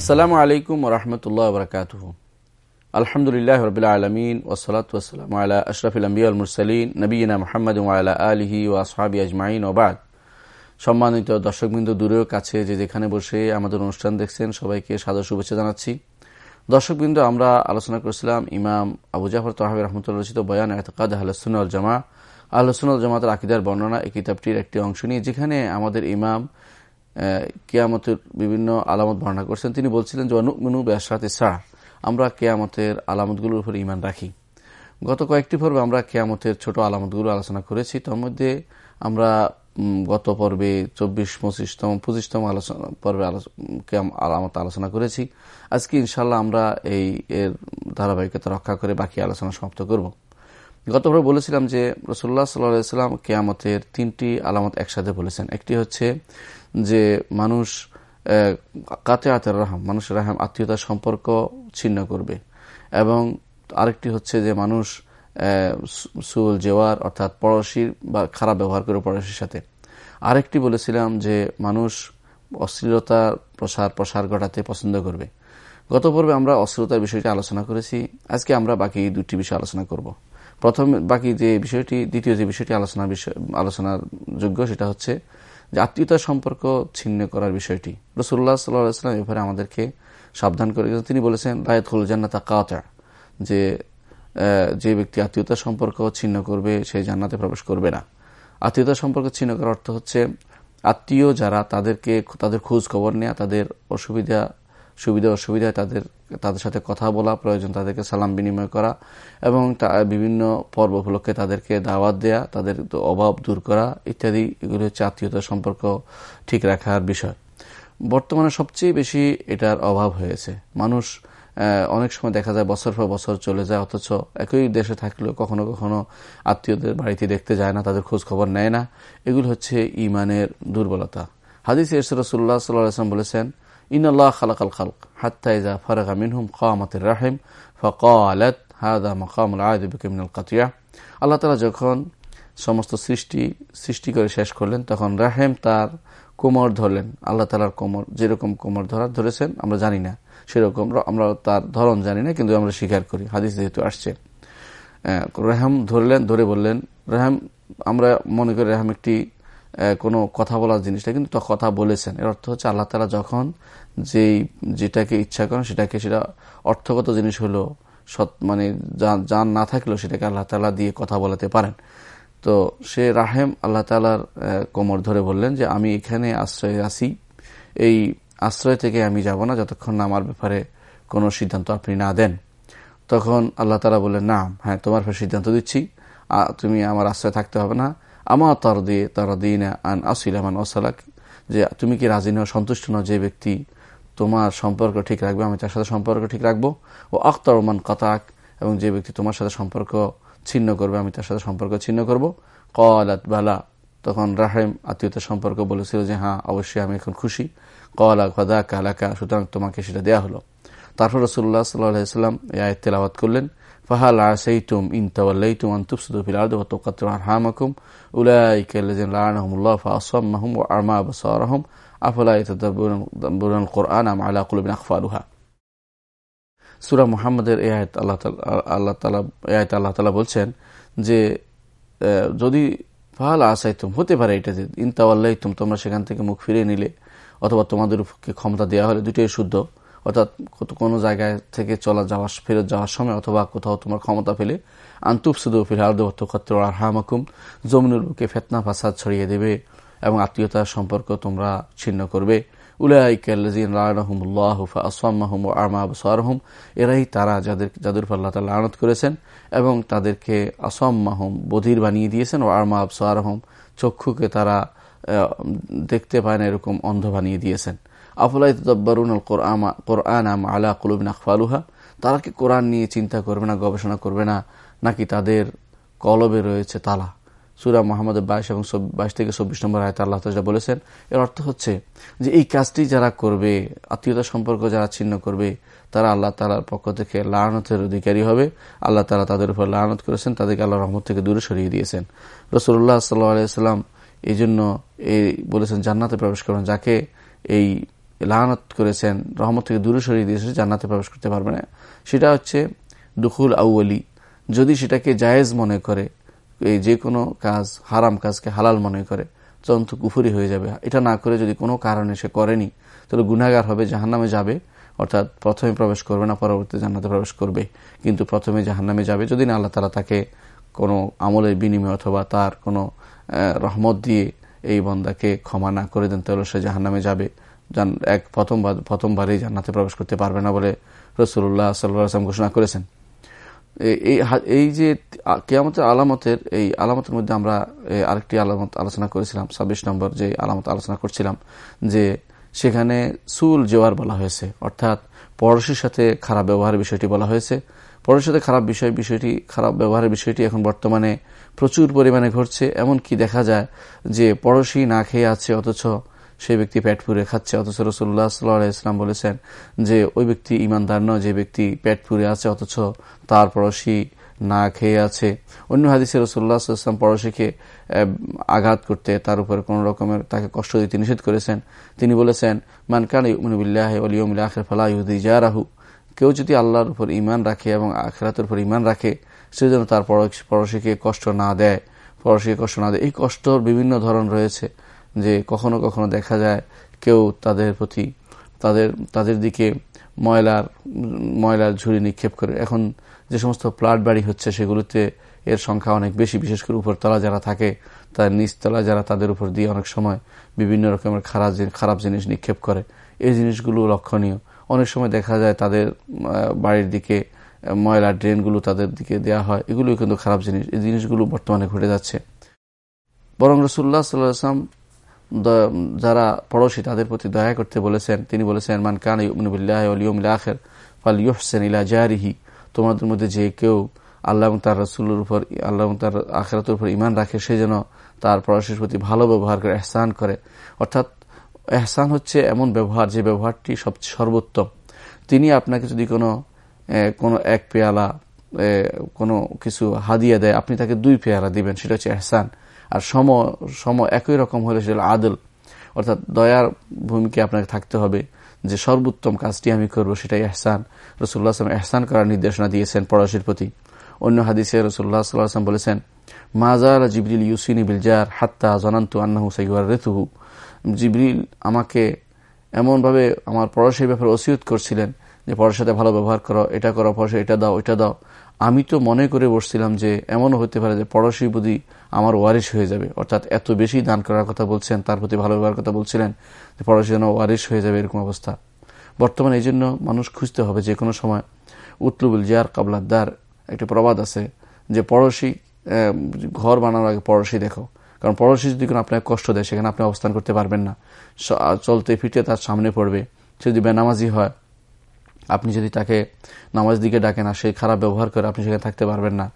আসসালামু আলাইকুম রহমতুল্লাহ বরকাত আলহামদুলিল্লাহ রবিল আলমিন ওসলাত ওসালাম আল্লাহ আশরফুল আম্বিউল মুরসালিন নবীনা মোহাম্মদ আল্লাহ আলহি ও আসহাবি আজমাইন ওবাদ সম্মানিত দর্শকবৃন্দ দূরেও কাছে যে যেখানে বসে আমাদের অনুষ্ঠান দেখছেন, সবাইকে সাদর শুভেচ্ছা জানাচ্ছি। দর্শকবৃন্দ, আমরা আলোচনা করেছিলাম ইমাম আবু জাফর তহাবি রহমতুল্লাহ রচিত বয়ান এতকাদ আহলসুল জামা আহলসুল জামাতের আকিদার বর্ণনা এই কিতাবটির একটি অংশ নিয়ে, যেখানে আমাদের ইমাম কেয়ামতের বিভিন্ন আলামত বর্ণনা করছেন। তিনি বলছিলেন যে অনুমিনু ব্যাসাতে সার আমরা কেয়ামতের আলামতগুলোর উপর ইমান রাখি। গত কয়েকটি পর্বে আমরা কেয়ামতের ছোট আলামতগুলো আলোচনা করেছি। তার মধ্যে আমরা গত পর্বে চব্বিশ, পঁচিশতম পঁচিশতম আলোচনা, পর্বে আলামত আলোচনা করেছি। আজকে ইনশাল্লাহ আমরা এই এর ধারাবাহিকতা রক্ষা করে বাকি আলোচনা সমাপ্ত করব। গত পর্বে বলেছিলাম যে রসুল্লাহ সাল্লাম কেয়ামতের তিনটি আলামত একসাথে বলেছেন। একটি হচ্ছে যে মানুষ কাতে আতের রাহাম, মানুষের রাহাম, আত্মীয়তার সম্পর্ক ছিন্ন করবে। এবং আরেকটি হচ্ছে যে মানুষ সুল জেওয়ার, অর্থাৎ পড়শির বা খারাপ ব্যবহার করে পড়শির সাথে। আরেকটি বলেছিলাম যে মানুষ অশ্লীলতার প্রসার প্রসার ঘটাতে পছন্দ করবে। গত পর্বে আমরা অশ্লীলতার বিষয়টি আলোচনা করেছি। আজকে আমরা বাকি দুটি বিষয় আলোচনা করব। প্রথম, বাকি যে বিষয়টি, দ্বিতীয় যে বিষয়টি আলোচনা বিষয়, আলোচনার যোগ্য সেটা হচ্ছে যে আত্মীয়তার সম্পর্ক ছিন্ন করার বিষয়টি। রসুল্লাহ সাল্লাহাম এভাবে আমাদেরকে সাবধান করে তিনি বলেছেন লায়তুল জান্নাতা কাতা। যে যে ব্যক্তি আত্মীয়তা সম্পর্ক ছিন্ন করবে সেই জান্নাতে প্রবেশ করবে না। আত্মীয়তা সম্পর্ক ছিন্ন করার অর্থ হচ্ছে, আত্মীয় যারা তাদেরকে, তাদের খোঁজ খবর নেয়া, তাদের অসুবিধা সুবিধা অসুবিধায় তাদের তাদের সাথে কথা বলা প্রয়োজন, তাদেরকে সালাম বিনিময় করা এবং বিভিন্ন পর্ব উপলক্ষে তাদেরকে দাওয়াত দেয়া, তাদের অভাব দূর করা ইত্যাদি এগুলি হচ্ছে আত্মীয়তার সম্পর্ক ঠিক রাখার বিষয়। বর্তমানে সবচেয়ে বেশি এটার অভাব হয়েছে। মানুষ অনেক সময় দেখা যায় বছর পর বছর চলে যায়, অথচ একই দেশে থাকলেও কখনো কখনো আত্মীয়দের বাড়িতে দেখতে যায় না, তাদের খোঁজ খবর নেয় না। এগুলো হচ্ছে ইমানের দুর্বলতা। হাদিস রসুল্লাহ সাল্লাম বলেছেন ইন আল্লাহ খালাকাল খালক হাত্তা ইজা ফারাগা মিনহুম কামাতের রাহিম ফকালত হাদা মকামুল আয়দিবিমিনুল কাতিয়া আল্লাহ তালা যখন সমস্ত সৃষ্টি সৃষ্টি করে শেষ করলেন, তখন রাহেম তার কোমর ধরলেন। আল্লাহ তালার কোমর, যেরকম কোমর ধরা, ধরেছেন, আমরা জানি না। সেরকম আমরা তার ধরন জানি না, কিন্তু আমরা স্বীকার করি, হাদিস যেহেতু আসছে। রেহাম ধরলেন, ধরে বললেন, রেহাম, আমরা মনে করি রেহাম একটি কোনো কথা বলার জিনিসটা, কিন্তু কথা বলেছেন। এর অর্থ হচ্ছে আল্লাহ তালা যখন যেই, যেটাকে ইচ্ছা করেন সেটাকে, সেটা অর্থগত জিনিস হলো, সৎ মানে যান না থাকলেও সেটাকে আল্লাহ তালা দিয়ে কথা বলাতে পারেন। তো সে রাহেম আল্লাহ তালার কোমর ধরে বললেন যে, আমি এখানে আশ্রয়ে আসি এই আশ্রয় থেকে আমি যাব না যতক্ষণ না আমার ব্যাপারে কোনো সিদ্ধান্ত আপনি না দেন। তখন আল্লাহ তালা বললেন, না হ্যাঁ তোমার সিদ্ধান্ত দিচ্ছি। তুমি আমার আশ্রয় থাকতে হবে না। আমা তার দিয়ে তার দিন আন আসিলামান ওসালাক? যে, তুমি কি রাজি নও, সন্তুষ্ট নও যে ব্যক্তি তোমার সম্পর্ক ঠিক রাখবে, আমি তার সাথে সম্পর্ক ঠিক রাখব? ও আখতারমান কাতাক এবং যে ব্যক্তি তোমার সাথে সম্পর্ক ছিন্ন করবে, আমি তার সাথে সম্পর্ক ছিন্ন করব? কলাত, বালা। তখন রাহেম আত্মীয়তার সম্পর্ক বলেছিল যে হ্যাঁ অবশ্যই আমি এখন খুশি। কলা খদা কালাকা সুতরাং তোমাকে সেটা দেয়া হলো। তারপর রসুল্লাহ সাল্লাহাম এই আয়ত তেলাওয়াত করলেন। ফাহাল আসাইতুম ইনতাওয়াল্লাইতুম আন তুফসিদু ফিল আরদি ওয়া তুকাত্তিউ আরহামাকুম উলাইকা আল্লাযিনা লাআনাহুমুল্লাহ ফাআসাম্মাহুম ওয়া আমা আবসারাহুম আফলা ইয়াতাদাব্বারুনাল কুরআন আম আলা কুলুবিন আকফালুহা সূরা মুহাম্মাদের এই আয়াত আল্লাহ আল্লাহ তালা এই আয়াত আল্লাহ তালা বলছেন যে যদি ফাহাল আসাইতুম, হতে পারে এটা যে ইনতাওয়াল্লাইতুম তোমরা সেখান থেকে মুখ ফিরে নিলে, অথবা তোমাদের ক্ষমতা দেওয়া হলে, দুটোই শুদ্ধ। অর্থাৎ কোনো জায়গায় থেকে চলা যাওয়া, ফেরত যাওয়ার সময় অথবা কোথাও তোমার ক্ষমতা পেলে আন্তুপসুদু ফিরার্দত্তকত্র আর হামাকুম জমিনুর বুকে ফেতনা, ফাসাদ ছড়িয়ে দেবে এবং আত্মীয়তার সম্পর্ক তোমরা ছিন্ন করবে। এরাই তারা যাদের যাদের উপর আল্লাহ তালা আনত করেছেন এবং তাদেরকে আসম্মাহম, বধির বানিয়ে দিয়েছেন ও আরমা আবসারহম, চক্ষুকে তারা দেখতে পায় না, এরকম অন্ধ বানিয়ে দিয়েছেন। আফলাই তদ্বারুন কোরআন আম আলা কুলুবিন তারা কি কোরআন নিয়ে চিন্তা করবে না, গবেষণা করবে না? নাকি তাদের কলবে রয়েছে তালা? সুরা মোহাম্মদ বাইশ এবং বাইশ থেকে চব্বিশ নম্বর আয়তা আল্লাহ তাজা বলেছেন, এর অর্থ হচ্ছে যে এই কাজটি যারা করবে, আত্মীয়তা সম্পর্ক যারা ছিন্ন করবে, তারা আল্লাহ তালার পক্ষ থেকে লায়নতের অধিকারী হবে। আল্লাহ তালা তাদের উপর লায়নত করেছেন, তাদেরকে আল্লাহ রহমত থেকে দূরে সরিয়ে দিয়েছেন। রসুল্লাহ সাল্লাহ আলিয়াল্লাম এই জন্য এই বলেছেন, জান্নাতে প্রবেশ করেন। যাকে এই লাহানত করেছেন, রহমত থেকে দূরে সরিয়ে দিয়েছে, জান্নাতে প্রবেশ করতে পারবে না। সেটা হচ্ছে দুখুল আউলি যদি সেটাকে জায়েজ মনে করে, এই যে কোনো কাজ, হারাম কাজকে হালাল মনে করে তখন তো কুফুরি হয়ে যাবে। এটা না করে যদি কোনো কারণে সে করেনি, তাহলে গুনাগার হবে, জাহান্নামে যাবে। অর্থাৎ প্রথমে প্রবেশ করবে না পরবর্তী জান্নাতে প্রবেশ করবে। কিন্তু প্রথমে জাহান্নামে যাবে যদি না আল্লাহ তালা তাকে কোনো আমলের বিনিময় অথবা তার কোনো রহমত দিয়ে এই বন্দাকে ক্ষমা না করে দেন, তাহলে সে জাহান্নামে যাবে। এক প্রথমবার প্রথমবারই জান্নাতে প্রবেশ করতে পারবে না বলে রসুল্লাহ সাল্লাম ঘোষণা করেছেন। এই এই যে কেয়ামতের আলামতের, এই আলামতের মধ্যে আমরা আরেকটি আলামত আলোচনা করেছিলাম, ছাব্বিশ নম্বর যে আলামত আলোচনা করছিলাম, যে সেখানে সুল জোয়ার বলা হয়েছে। অর্থাৎ পড়োশির সাথে খারাপ ব্যবহারের বিষয়টি বলা হয়েছে। পড়োশির সাথে খারাপ বিষয়, বিষয়টি, খারাপ ব্যবহারের বিষয়টি এখন বর্তমানে প্রচুর পরিমাণে ঘটছে। এমন কি দেখা যায় যে পড়োশি না খেয়ে আছে, অথচ সেই ব্যক্তি পেট পুরে খাচ্ছে। অথচ রসুল্লাহ সাল্লাহ ইসলাম বলেছেন যে, ওই ব্যক্তি ইমানদার নয়, যে ব্যক্তি পেট পুরে আছে, অথচ তার পড়োশি না খেয়ে আছে। অন্য হাদিসে রসুল্লাহ ইসলাম পড়োশিকে আঘাত করতে তার উপরে কোন রকমের তাকে কষ্ট দিতে নিষেধ করেছেন। তিনি বলেছেন মানকান অলিয়মিল আখের ফালাহ ইহুদি রাহু কেউ যদি আল্লাহর উপর ইমান রাখে এবং আখেরাতের উপর ইমান রাখে, সে যেন তার পড়োশিকে কষ্ট না দেয়। পড়োশিকে কষ্ট না দেয়। এই কষ্টর বিভিন্ন ধরন রয়েছে। যে কখনো কখনো দেখা যায় কেউ তাদের প্রতি, তাদের তাদের দিকে ময়লার ময়লার ঝুড়ি নিক্ষেপ করে। এখন যে সমস্ত প্লাট বাড়ি হচ্ছে সেগুলোতে এর সংখ্যা অনেক বেশি, বিশেষ করে উপরতলা যারা থাকে, তার নিচতলা যারা তাদের উপর দিয়ে অনেক সময় বিভিন্ন রকমের খারাপ খারাপ জিনিস নিক্ষেপ করে। এই জিনিসগুলো লক্ষণীয়। অনেক সময় দেখা যায় তাদের বাড়ির দিকে ময়লা ড্রেনগুলো তাদের দিকে দেয়া হয়। এগুলো কিন্তু খারাপ জিনিস। এই জিনিসগুলো বর্তমানে ঘটে যাচ্ছে। বরং রসুল্লাহ সাল্লাম যারা পড়োশি তাদের প্রতি দয়া করতে বলেছেন। তিনি বলেছেন, মান কান ইউমিল্লাহ আখের ফাল ইউহসেন ইলা জারিহি। তোমাদের মধ্যে যে কেউ আল্লাহ এবং তার রসুলের উপর, আল্লাহ এবং তার আখেরাতের উপর ইমান রাখে, সে যেন তার পড়াশির প্রতি ভালো ব্যবহার করে, এহসান করে। অর্থাৎ এহসান হচ্ছে এমন ব্যবহার যে ব্যবহারটি সবচেয়ে সর্বোত্তম। তিনি আপনাকে যদি কোনো কোনো এক পেয়ালা কোনো কিছু হাদিয়া দেয়, আপনি তাকে দুই পেয়ালা দিবেন, সেটা হচ্ছে এহসান। আর সম সম একই রকম হলে সেটা আদল। অর্থাৎ দয়ার ভূমিকা আপনাকে থাকতে হবে যে সর্বোত্তম কাজটি আমি করব সেটাই এহসান রসুল্লাহ আসলাম এহসান করার নির্দেশনা দিয়েছেন পড়াশির প্রতি। অন্য হাদিসে রসুল্লাহ সাল্লাম বলেছেন মাজার জিবরিল ইউসিনী বিলজার হাত্তা জনান্তু আন্নাহু সাইয়ার রেতুহু জিবরিল আমাকে এমনভাবে আমার পড়াশির ব্যাপারে ওসিয়ত করছিলেন যে, পড়ার সাথে ভালো ব্যবহার করো, এটা করো পড়াশি এটা দাও এটা দাও। আমি তো মনে করে বসছিলাম যে, এমনও হতে পারে যে পড়োশি বুধি আমার ওয়ারিশ হয়ে যাবে। অর্থাৎ এত বেশি দান করার কথা বলছেন, তার প্রতি ভালো ব্যবহার কথা বলছিলেন যে পড়োশি যেন ওয়ারিশ হয়ে যাবে এরকম অবস্থা। বর্তমানে এই জন্য মানুষ খুঁজতে হবে যে কোনো সময় উতলুবুল জিয়ার কাবলাদ্দার একটি প্রবাদ আছে যে পড়োশি ঘর বানানোর আগে পড়োশি দেখো। কারণ পড়োশি যদি কোনো আপনাকে কষ্ট দেয়, সেখানে আপনি অবস্থান করতে পারবেন না। চলতে ফিটে তার সামনে পড়বে। সে যদি বেনামাজি হয় আপনি যদি তাকে নামাজ দিকে ডাকেন না সেই খারাপ ব্যবহার করে আপনি সেখানে থাকতে পারবেন না,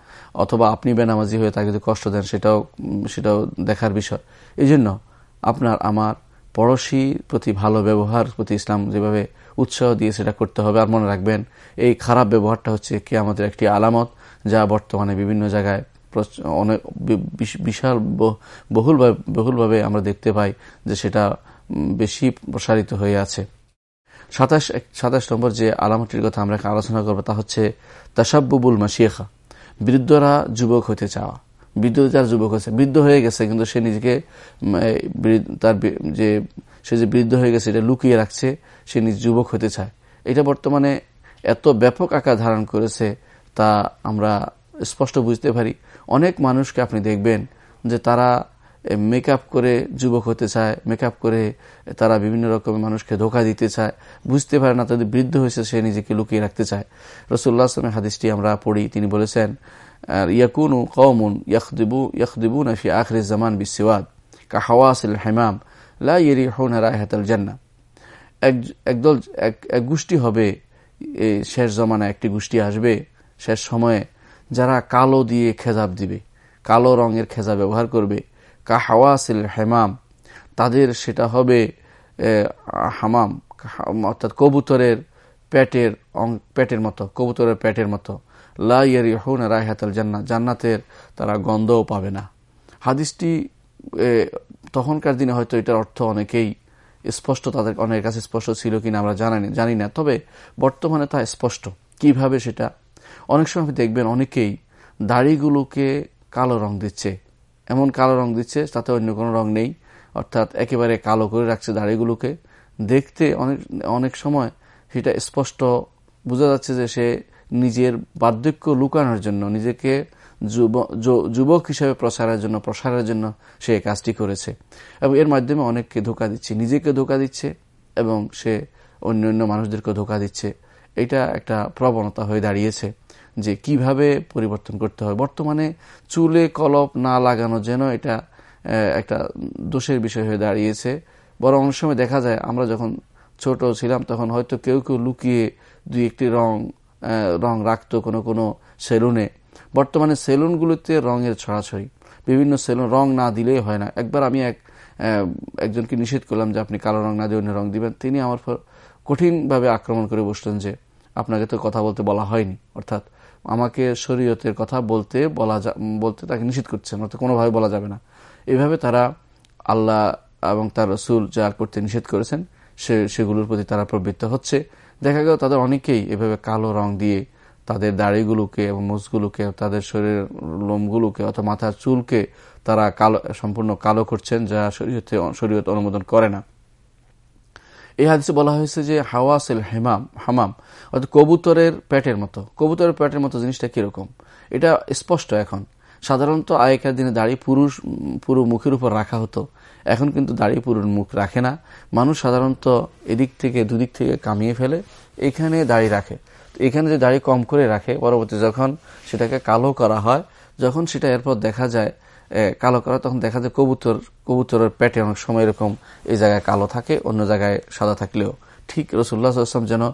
অথবা আপনি বেনামাজি হয়ে তাকে যদি কষ্ট দেন, সেটাও সেটাও দেখার বিষয়। এই জন্য আপনার, আমার পড়োশি প্রতি ভালো ব্যবহার প্রতি ইসলাম যেভাবে উৎসাহ দিয়ে সেটা করতে হবে, আর মনে রাখবেন, এই খারাপ ব্যবহারটা হচ্ছে কি আমাদের একটি আলামত, যা বর্তমানে বিভিন্ন জায়গায় অনেক বিশাল বহুলভাবে বহুলভাবে আমরা দেখতে পাই যে সেটা বেশি প্রসারিত হয়ে আছে। সাতাশ সাতাশ নম্বর যে আলামটির কথা আমরা আলোচনা করব তা হচ্ছে তাসাব্বুবুল মাসিয়েখা বৃদ্ধরা যুবক হতে চাওয়া। বৃদ্ধ যার যুবক হয়েছে, বৃদ্ধ হয়ে গেছে, কিন্তু সে নিজেকে তার যে, সে যে বৃদ্ধ হয়ে গেছে, এটা লুকিয়ে রাখছে, সে নিজ যুবক হতে চায়। এটা বর্তমানে এত ব্যাপক আকার ধারণ করেছে তা আমরা স্পষ্ট বুঝতে পারি। অনেক মানুষকে আপনি দেখবেন যে তারা মেকআপ করে যুবক হতে চায় মেকআপ করে তারা বিভিন্ন রকমের মানুষকে ধোকা দিতে চায়, বুঝতে পারে না তাদের বৃদ্ধ হয়েছে, সে নিজেকে লুকিয়ে রাখতে চায়। রসুল্লাহ আসলামের হাদিসটি আমরা পড়ি, তিনি বলেছেন ইয়াকুনু কৌমুন ইয়াকদিবু ইয়াকদিবু নাফি আখরি জামান বিসিওয়াদ কাহাওয়াসিল হেমাম, লা ইয়েরি হৌন রায়হাতাল জান্না একদল এক গোষ্ঠী হবে শেষ জমানায় একটি গোষ্ঠী আসবে, শেষ সময়ে যারা কালো দিয়ে খেজাব দিবে, কালো রঙের খেজা ব্যবহার করবে কা হাওয়াসিল হেমাম। তাদের সেটা হবে হামাম অর্থাৎ কবুতরের পেটের পেটের মতো, কবুতরের পেটের মতো। লাইয়ারি হৌন রায়হাতাল জান্না, জান্নাতের তারা গন্ধও পাবে না। হাদিসটি তখনকার দিনে হয়তো এটার অর্থ অনেকেই স্পষ্ট, তাদের অনেকের কাছে স্পষ্ট ছিল কিনা আমরা জানি জানি না। তবে বর্তমানে তা স্পষ্ট। কীভাবে সেটা? অনেক সময় দেখবেন অনেকেই দাড়িগুলোকে কালো রং দিচ্ছে। এমন কালো রং দিচ্ছে তাতে অন্য কোনো রং নেই। অর্থাৎ একেবারে কালো করে রাখছে দাড়িগুলোকে। দেখতে অনেক অনেক সময় সেটা স্পষ্ট বোঝা যাচ্ছে যে সে নিজের বার্ধক্য লুকানোর জন্য, নিজেকে যুবক হিসেবে প্রসারের জন্য প্রসারের জন্য সে কাজটি করেছে। এবং এর মাধ্যমে অনেককে ধোকা দিচ্ছে, নিজেকে ধোকা দিচ্ছে এবং সে অন্য অন্য মানুষদেরকে ধোকা দিচ্ছে। এটা একটা প্রবণতা হয়ে দাঁড়িয়েছে। যে কীভাবে পরিবর্তন করতে হয়। বর্তমানে চুলে কলপ না লাগানো যেন এটা একটা দোষের বিষয় হয়ে দাঁড়িয়েছে। বরং অনেক সময় দেখা যায় আমরা যখন ছোট ছিলাম তখন হয়তো কেউ কেউ লুকিয়ে দুই একটি রং রং রাখতো কোনো কোনো সেলুনে। বর্তমানে সেলুনগুলোতে রঙের ছড়াছড়ি। বিভিন্ন সেলুন রং না দিলেই হয় না। একবার আমি এক একজনকে নিষেধ করলাম যে আপনি কালো রং না দিয়ে অন্য রং দিবেন। তিনি আমার কঠিনভাবে আক্রমণ করে বসলেন যে, আপনাকে তো কথা বলতে বলা হয়নি। অর্থাৎ আমাকে শরীয়তের কথা বলতে বলা বলতে তাকে নিষেধ করছেন, অর্থাৎ কোনোভাবে বলা যাবে না। এভাবে তারা আল্লাহ এবং তার রসুল যা করতে নিষেধ করেছেন, সে, সেগুলোর প্রতি তারা প্রবৃত্ত হচ্ছে। দেখা গেল তাদের অনেকেই এভাবে কালো রং দিয়ে তাদের দাড়িগুলোকে এবং মুসগুলোকে তাদের শরীরের লোমগুলোকে অথবা মাথার চুলকে তারা কালো, সম্পূর্ণ কালো করছেন, যা শরীয়তে, শরীয়ত অনুমোদন করে না। এই হাদিসে বলা হয়েছে যে হাওয়াসেল হেমাম, হামাম, অর্থাৎ কবুতরের প্যাটের মতো। কবুতরের প্যাটের মতো জিনিসটা কীরকম? এটা স্পষ্ট এখন। সাধারণত আগেকার দিনে দাড়ি পুরুষ, পুরো মুখের উপর রাখা হতো। এখন কিন্তু দাড়ি পুরো মুখ রাখে না। মানুষ সাধারণত এদিক থেকে দুদিক থেকে কামিয়ে ফেলে, এখানে দাড়ি রাখে। এখানে যে দাড়ি কম করে রাখে, পরবর্তী যখন সেটাকে কালো করা হয়, যখন সেটা এরপর দেখা যায় কালো করা তখন দেখা যায় কবুতর, কবুতরের পেটে অনেক সময় এরকম এই জায়গায় কালো থাকে, অন্য জায়গায় সাদা থাকলেও। ঠিক রসুল্লাহ আসলাম যেন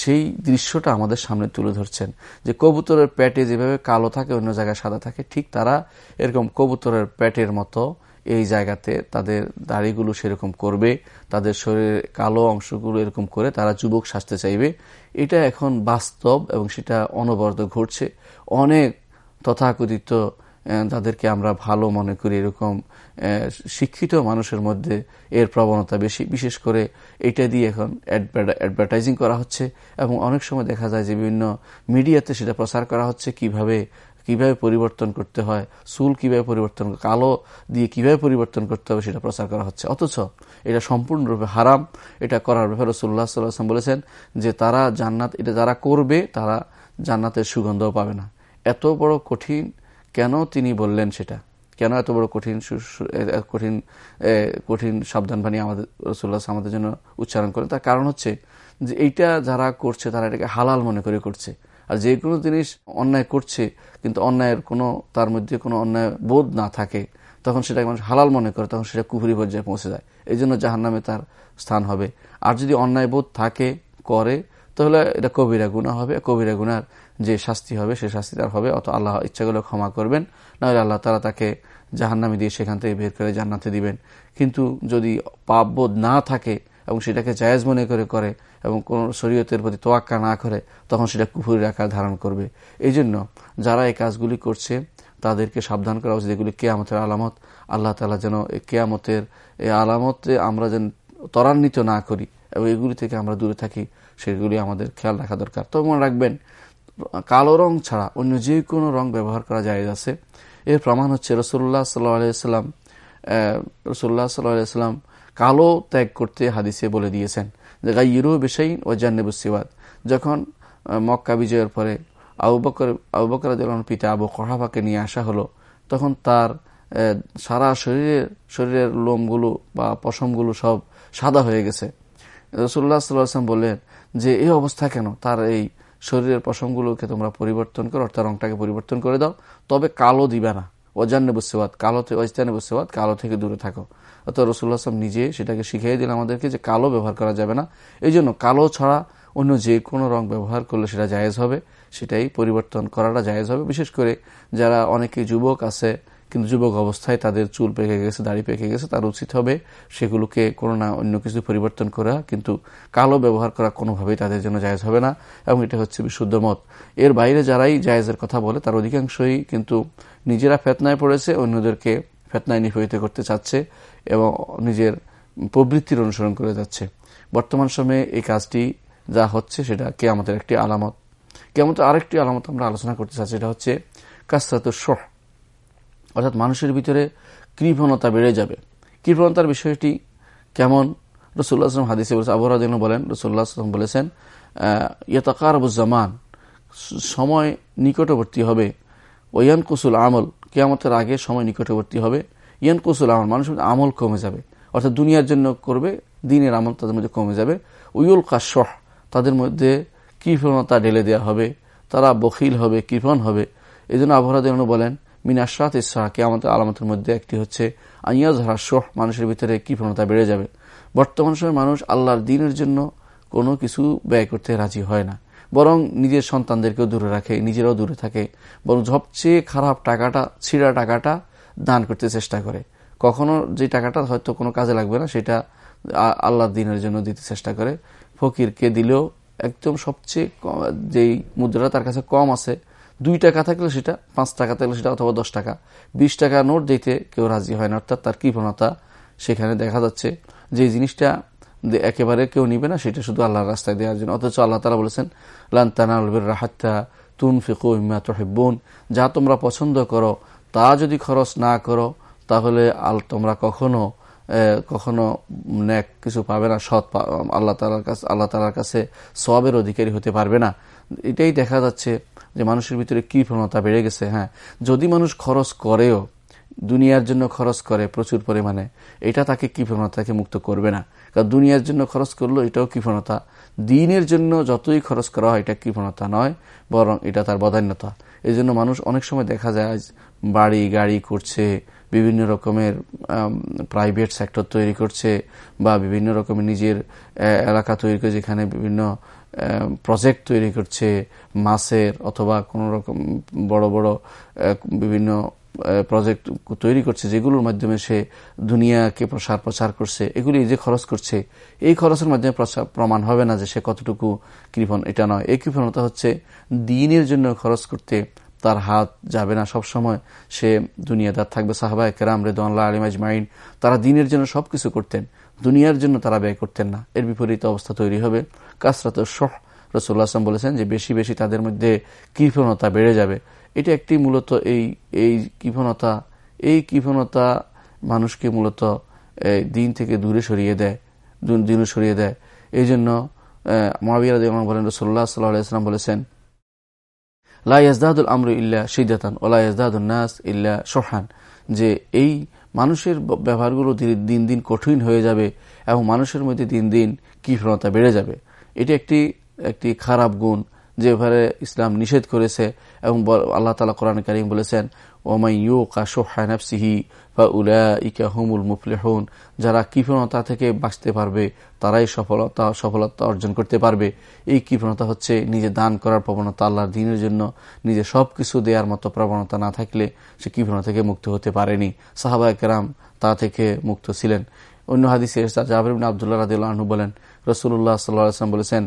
সেই দৃশ্যটা আমাদের সামনে তুলে ধরছেন, যে কবুতরের পেটে যেভাবে কালো থাকে, অন্য জায়গায় সাদা থাকে, ঠিক তারা এরকম কবুতরের পেটের মতো এই জায়গাতে তাদের দাড়িগুলো সেরকম করবে, তাদের শরীরের কালো অংশগুলো এরকম করে তারা যুবক সাজতে চাইবে। এটা এখন বাস্তব এবং সেটা অনবরত ঘটছে। অনেক তথাকথিত তাদেরকে আমরা ভালো মনে করি এরকম শিক্ষিত মানুষের মধ্যে এর প্রবণতা বেশি। বিশেষ করে এটা দিয়ে এখন অ্যাডভার্টাইজিং করা হচ্ছে এবং অনেক সময় দেখা যায় যে বিভিন্ন মিডিয়াতে সেটা প্রচার করা হচ্ছে কীভাবে কীভাবে পরিবর্তন করতে হয়, চুল কীভাবে পরিবর্তন, কালো দিয়ে কীভাবে পরিবর্তন করতে হবে সেটা প্রচার করা হচ্ছে। অথচ এটা সম্পূর্ণরূপে হারাম। এটা করার ব্যাপারে রসুল্লাহ সাল্লাম বলেছেন যে তারা জান্নাত, এটা যারা করবে তারা জান্নাতের সুগন্ধও পাবে না। এত বড় কঠিন কেন তিনি বললেন সেটা? কেন এত বড় কঠিন কঠিন কঠিন সাবধান বাণী আমাদের রসুল্লাহ আমাদের জন্য উচ্চারণ করেন তার কারণ হচ্ছে যে এইটা যারা করছে তারা এটাকে হালাল মনে করে করছে। আর যে কোনো জিনিস অন্যায় করছে কিন্তু অন্যায়ের কোনো, তার মধ্যে কোনো অন্যায় বোধ না থাকে, তখন সেটাকে মানুষ হালাল মনে করে, তখন সেটা কুহুরি পর্যায়ে পৌঁছে যায়। এই জন্য জাহান নামে তার স্থান হবে। আর যদি অন্যায় বোধ থাকে, করে, তাহলে এটা কবিরা গুণা হবে। কবিরা গুনার যে শাস্তি হবে, সে শাস্তি তার হবে। অত আল্লাহ ইচ্ছাগুলো ক্ষমা করবেন। নাহলে আল্লাহ তারা তাকে জাহান্নামে দিয়ে সেখান থেকে বের করে জান্নাতে দিবেন। কিন্তু যদি পাপবোধ না থাকে এবং সেটাকে জায়েজ মনে করে করে এবং কোন শরীয়তের প্রতি তোয়াক্কা না করে, তখন সেটা কুফুরি আকার ধারণ করবে। এই জন্য যারা এই কাজগুলি করছে, তাদেরকে সাবধান করা উচিত। এগুলি কেয়ামতের আলামত। আল্লাহ তালা যেন কেয়ামতের এই আলামতে আমরা যেন ত্বরান্বিত না করি এবং এগুলি থেকে আমরা দূরে থাকি, সেগুলি আমাদের খেয়াল রাখা দরকার। তো মনে রাখবেন কালো রং ছাড়া অন্য যে কোনো রং ব্যবহার করা যায় আছে। এর প্রমাণ হচ্ছে রসুল্লাহ সাল্লাম রসুল্লাহ সাল্লাম কালো ত্যাগ করতে হাদিসে বলে দিয়েছেন যে গাইরু বেসাইন ও জান্নেবুসিবাদ যখন মক্কা বিজয়ের পরে আবু বকর আবু বকর পিতা আবু কহাবাকে নিয়ে আসা হলো, তখন তার সারা শরীরের শরীরের লোমগুলো বা পশমগুলো সব সাদা হয়ে গেছে। রসুল্লাহ সাল্লাম বললেন যে এই অবস্থা কেন? তার এই শরীরের পশমগুলোকে তোমরা পরিবর্তন করো, অর্থাৎ রংটাকে পরিবর্তন করে দাও। তবে কালো দিবে না। অজান্নে বসেবাদ কালো অজানে বসেবাদ কালো থেকে দূরে থাকো। অর্থাৎ রসুল্লাহ আসলাম নিজে সেটাকে শিখিয়ে দিলেন, আমাদেরকে যে কালো ব্যবহার করা যাবে না। এই জন্য কালো ছাড়া অন্য যে কোনো রং ব্যবহার করলে সেটা জায়েজ হবে। সেটাই পরিবর্তন করাটা জায়েজ হবে। বিশেষ করে যারা অনেকে যুবক আছে কিন্তু যুবক অবস্থায় তাদের চুল পেকে গেছে, দাড়ি পেকে গেছে, তার উচিত হবে সেগুলোকে কোনো না অন্য কিছু পরিবর্তন করা, কিন্তু কালো ব্যবহার করা কোনোভাবেই তাদের জন্য জায়জ হবে না এবং এটা হচ্ছে বিশুদ্ধ মত এর বাইরে যারাই জায়েজের কথা বলে, তার অধিকাংশই কিন্তু নিজেরা ফেতনায় পড়েছে, অন্যদেরকে ফেতনায় নিপীড়িত করতে চাচ্ছে এবং নিজের প্রবৃত্তির অনুসরণ করে যাচ্ছে। বর্তমান সময়ে এই কাজটি যা হচ্ছে সেটা কে আমাদের একটি আলামত। কেমন আরেকটি আলামত আমরা আলোচনা করতে চাচ্ছি, সেটা হচ্ছে কাস্তাত শোহ। অর্থাৎ মানুষের ভিতরে কৃপণতা বেড়ে যাবে। কৃপণতার বিষয়টি কেমন? রসুল্লাহ আসলাম হাদিসে বলেছেন আবহাওয়া বলেন রসুল্লাহ আসলাম বলেছেন ইয়াতাকারবুজ্জামান সময় নিকটবর্তী হবে। ওয়ান কুসুল আমল, কেয়ামতের আগে সময় নিকটবর্তী হবে। ইয়ান কুসুল আমল, মানুষের মধ্যে আমল কমে যাবে। অর্থাৎ দুনিয়ার জন্য করবে, দিনের আমল তাদের মধ্যে কমে যাবে। উইউল কাশহ তাদের মধ্যে কৃপণতা ঢেলে দেওয়া হবে। তারা বখিল হবে, কৃপণ হবে। এই জন্য আবহাওয়া বলেন মিনাশাত ইসা কেয়ামতের আলামতের মধ্যে একটি হচ্ছে আইয়াজ হাস্য মানুষের ভিতরে কৃপণতা বেড়ে যাবে? বর্তমান সময় মানুষ আল্লাহর দিনের জন্য কোনো কিছু ব্যয় করতে রাজি হয় না। বরং নিজের সন্তানদেরকেও দূরে রাখে, নিজেরাও দূরে থাকে। বরং সবচেয়ে খারাপ টাকাটা, ছিঁড়া টাকাটা দান করতে চেষ্টা করে। কখনো যে টাকাটা হয়তো কোনো কাজে লাগবে না, সেটা আল্লাহর দিনের জন্য দিতে চেষ্টা করে। ফকিরকে দিলেও একদম সবচেয়ে যেই মুদ্রা তার কাছে কম আছে দুই টাকা থাকলে সেটা, পাঁচ টাকা থাকলে সেটা অথবা দশ টাকা। বিশ টাকা নোট দিতে কেউ রাজি হয় না, অর্থাৎ তার কৃপণতা সেখানে দেখা যাচ্ছে যে জিনিসটা একেবারে কেউ নিবে না, সেটা শুধু আল্লাহর রাস্তায় দেওয়ার জন্য। অথচ আল্লাহ তালা বলেছেন লান্তানালবের রাহাত্তা তুন ফিকু ইম্মা তোহেব্বুন। যা তোমরা পছন্দ করো, তা যদি খরচ না করো, তাহলে আল তোমরা কখনো কখনো ন্যাক কিছু পাবে না, সৎ আল্লাহ তালার কাছে আল্লাহ তালার কাছে সবের অধিকারী হতে পারবে না। এটাই দেখা যাচ্ছে যে মানুষের ভিতরে কি প্রণতা বেড়ে গেছে হ্যাঁ। যদি মানুষ খরচ করেও, দুনিয়ার জন্য খরচ করে প্রচুর পরিমাণে, এটা তাকে কৃপণতাকে মুক্ত করবে না। কারণ দুনিয়ার জন্য খরচ করল এটাও কৃপণতা দিনের জন্য যতই খরচ করা হয়, এটা কৃপণতা নয়, বরং এটা তার বদান্যতা এই জন্য মানুষ অনেক সময় দেখা যায় বাড়ি, গাড়ি করছে, বিভিন্ন রকমের প্রাইভেট সেক্টর তৈরি করছে, বা বিভিন্ন রকমের নিজের এলাকা তৈরি করে যেখানে বিভিন্ন প্রজেক্ট তৈরি করছে মাসের অথবা কোনো রকম বড় বড় বিভিন্ন প্রজেক্ট তৈরি করছে যেগুলোর মাধ্যমে সে দুনিয়াকে প্রসার প্রচার করছে। এগুলি যে খরচ করছে, এই খরচের মাধ্যমে প্রমাণ হবে না যে সে কতটুকু কৃপণ। এটা নয়। এই কৃপণতা হচ্ছে দিনের জন্য খরচ করতে তার হাত যাবে না। সব সময় সে দুনিয়াদার থাকবে। সাহাবা কেরাম রেদুল্লাহ আলিম আজমাইন, তারা দিনের জন্য সবকিছু করতেন। দুনিয়ার জন্য তারা ব্যয় করতেন না। এর বিপরীত অবস্থা তৈরি হবে। কাসরাত শহ। রসুল্লাহ আসলাম বলেছেন যে, বেশি বেশি তাদের মধ্যে কৃপণতা বেড়ে যাবে। এটা একটি মূলত এই এই কৃপণতা এই কৃপণতা মানুষকে মূলত দিন থেকে দূরে সরিয়ে দেয়, দূরে সরিয়ে দেয়। এই জন্য মহাবিরা দেওয়ান বলেন রসোল্লা সাল্লাহাম বলেছেন লাইয়াজদাদুল আমরু ইল্লা সিদ্দাতান ওলা ইয়াজদাদুল নাস ইল্লা সোহান যে, এই মানুষের ব্যবহারগুলো দিন দিন কঠিন হয়ে যাবে এবং মানুষের মধ্যে দিন দিন কৃপণতা বেড়ে যাবে। এটি একটি একটি খারাপ গুণ যেভাবে ইসলাম নিষেধ করেছে এবং আল্লাহ তালা কোরআন করিম বলেছেন ওমাই ইউ কাশোহানফসিহি বা উলা ইকা হুমুল মুফলেহন যারা কৃপণতা থেকে বাঁচতে পারবে, তারাই সফলতা সফলতা অর্জন করতে পারবে। এই কৃপণতা হচ্ছে নিজে দান করার প্রবণতা আল্লাহর দিনের জন্য। নিজে সব কিছু দেওয়ার মতো প্রবণতা না থাকলে সে কৃপণতা থেকে মুক্ত হতে পারেনি। সাহাবা কেরাম তা থেকে মুক্ত ছিলেন। অন্য হাদিসে আবদুল্লাহ রাদিউল্লাহ বলেন রসুল্লাহ সাল্লাহ বলেছেন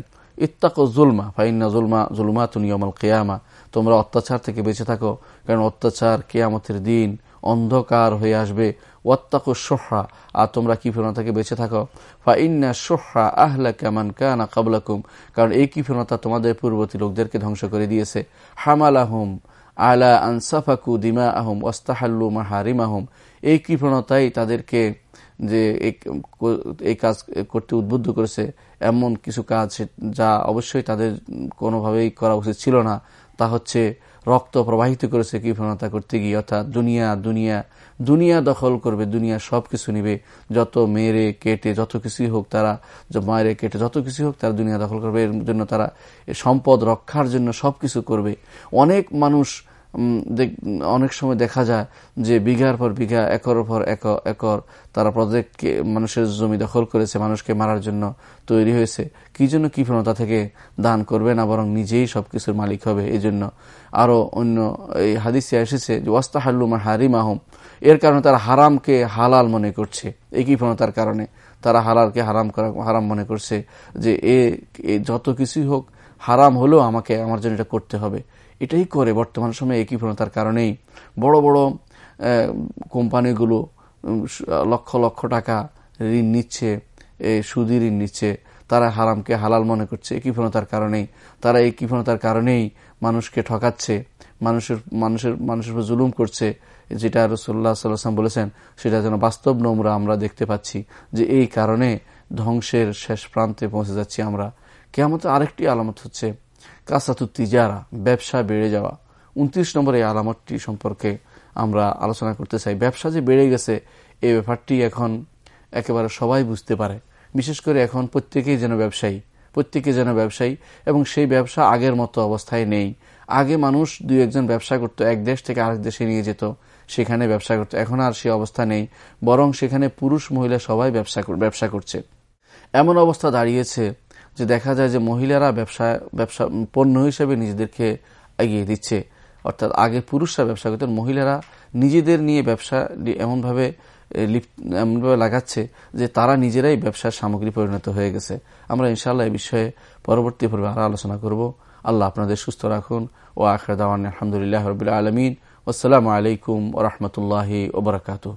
ইত্তাকো জুলমা, ফাইন্না জুলমা জুলমা তুনিয়মাল কেয়ামা। তোমরা অত্যাচার থেকে বেঁচে থাকো, কারণ অত্যাচার কেয়ামতের দিন অন্ধকার হয়ে আসবে। ওয়াত্তাকু সোহা আর তোমরা কিফিরতা থেকে বেঁচে থাকো। ফাইন্না সোহা আহলা কেমন কানা কাবলাকুম, কারণ এই কিফিরতা তোমাদের পূর্ববর্তী লোকদেরকে ধ্বংস করে দিয়েছে। হামাল আহম আলা আনসাফাকু দিমা আহম ওস্তাহাল্লু মাহারিম আহম এই কৃপণতাই তাদেরকে যে এই কাজ করতে উদ্বুদ্ধ করেছে, এমন কিছু কাজ যা অবশ্যই তাদের কোনোভাবেই করা উচিত ছিল না। তা হচ্ছে রক্ত প্রবাহিত করেছে কৃপণতা করতে গিয়ে, অর্থাৎ দুনিয়া দুনিয়া দুনিয়া দখল করবে, দুনিয়া সব কিছু নিবে। যত মেরে, কেটে, যত কিছুই হোক তারা মায়েরে কেটে, যত কিছুই হোক তারা দুনিয়া দখল করবে। এর জন্য তারা সম্পদ রক্ষার জন্য সব কিছু করবে। অনেক মানুষ অনেক সময় দেখা যায় যে বিঘার পর বিঘা একর পর একর তারা প্রজেক্টকে মানুষের জমি দখল করেছে, মানুষকে মারার জন্য তৈরি হয়েছে। কি জন্য কৃপণতা থেকে দান করবে না, বরং নিজেই সবকিছুর মালিক হবে? এই জন্য আরও অন্য এই হাদিসে এসেছে যে ওয়াস্তা হাল্লুমা হারিম আহম এর কারণে তারা হারামকে হালাল মনে করছে। এই কৃপণতার কারণে তারা হালালকে হারাম করা, হারাম মনে করছে যে এ যত কিছুই হোক, হারাম হলেও আমাকে, আমার জন্য এটা করতে হবে। এটাই করে বর্তমান সময়ে একই প্রণতার কারণেই। বড় বড় কোম্পানিগুলো লক্ষ লক্ষ টাকা ঋণ নিচ্ছে সুদি ঋণ নিচ্ছে। তারা হারামকে হালাল মনে করছে এই কৃপণতার কারণেই। তারা এই কৃপণতার কারণেই মানুষকে ঠকাচ্ছে, মানুষের মানুষের মানুষের উপর জুলুম করছে। যেটা রসুল্লাহ সাল্লাম বলেছেন, সেটা যেন বাস্তব নোমরা আমরা দেখতে পাচ্ছি যে এই কারণে ধ্বংসের শেষ প্রান্তে পৌঁছে যাচ্ছি আমরা। কেমন আরেকটি আলামত হচ্ছে কাসাতু তিজারা, ব্যবসা বেড়ে যাওয়া। উনত্রিশ নম্বর এই আলামতটি সম্পর্কে আমরা আলোচনা করতে চাই। ব্যবসা যে বেড়ে গেছে, এই ব্যাপারটি এখন একেবারে সবাই বুঝতে পারে। বিশেষ করে এখন প্রত্যেকেই যেন ব্যবসায়ী, প্রত্যেকে যেন ব্যবসায়ী এবং সেই ব্যবসা আগের মতো অবস্থায় নেই। আগে মানুষ দুই একজন ব্যবসা করতো, এক দেশ থেকে আরেক দেশে নিয়ে যেত, সেখানে ব্যবসা করতো। এখন আর সে অবস্থা নেই, বরং সেখানে পুরুষ মহিলা সবাই ব্যবসা ব্যবসা করছে। এমন অবস্থা দাঁড়িয়েছে যে দেখা যায় যে মহিলারা ব্যবসা ব্যবসা, পণ্য হিসেবে নিজেদেরকে এগিয়ে দিচ্ছে। অর্থাৎ আগে পুরুষরা ব্যবসা করতেন, মহিলারা নিজেদের নিয়ে ব্যবসা এমনভাবে এমনভাবে লাগাচ্ছে যে তারা নিজেরাই ব্যবসার সামগ্রী পরিণত হয়ে গেছে। আমরা ইনশাল্লাহ এই বিষয়ে পরবর্তী পর্বে আরও আলোচনা করব। আল্লাহ আপনাদের সুস্থ রাখুন ও আখর দাওয়ান আলহামদুলিল্লাহ রবিল আলমিন। আসসালামু আলাইকুম ওরহমতুল্লাহি ওবরাকাতু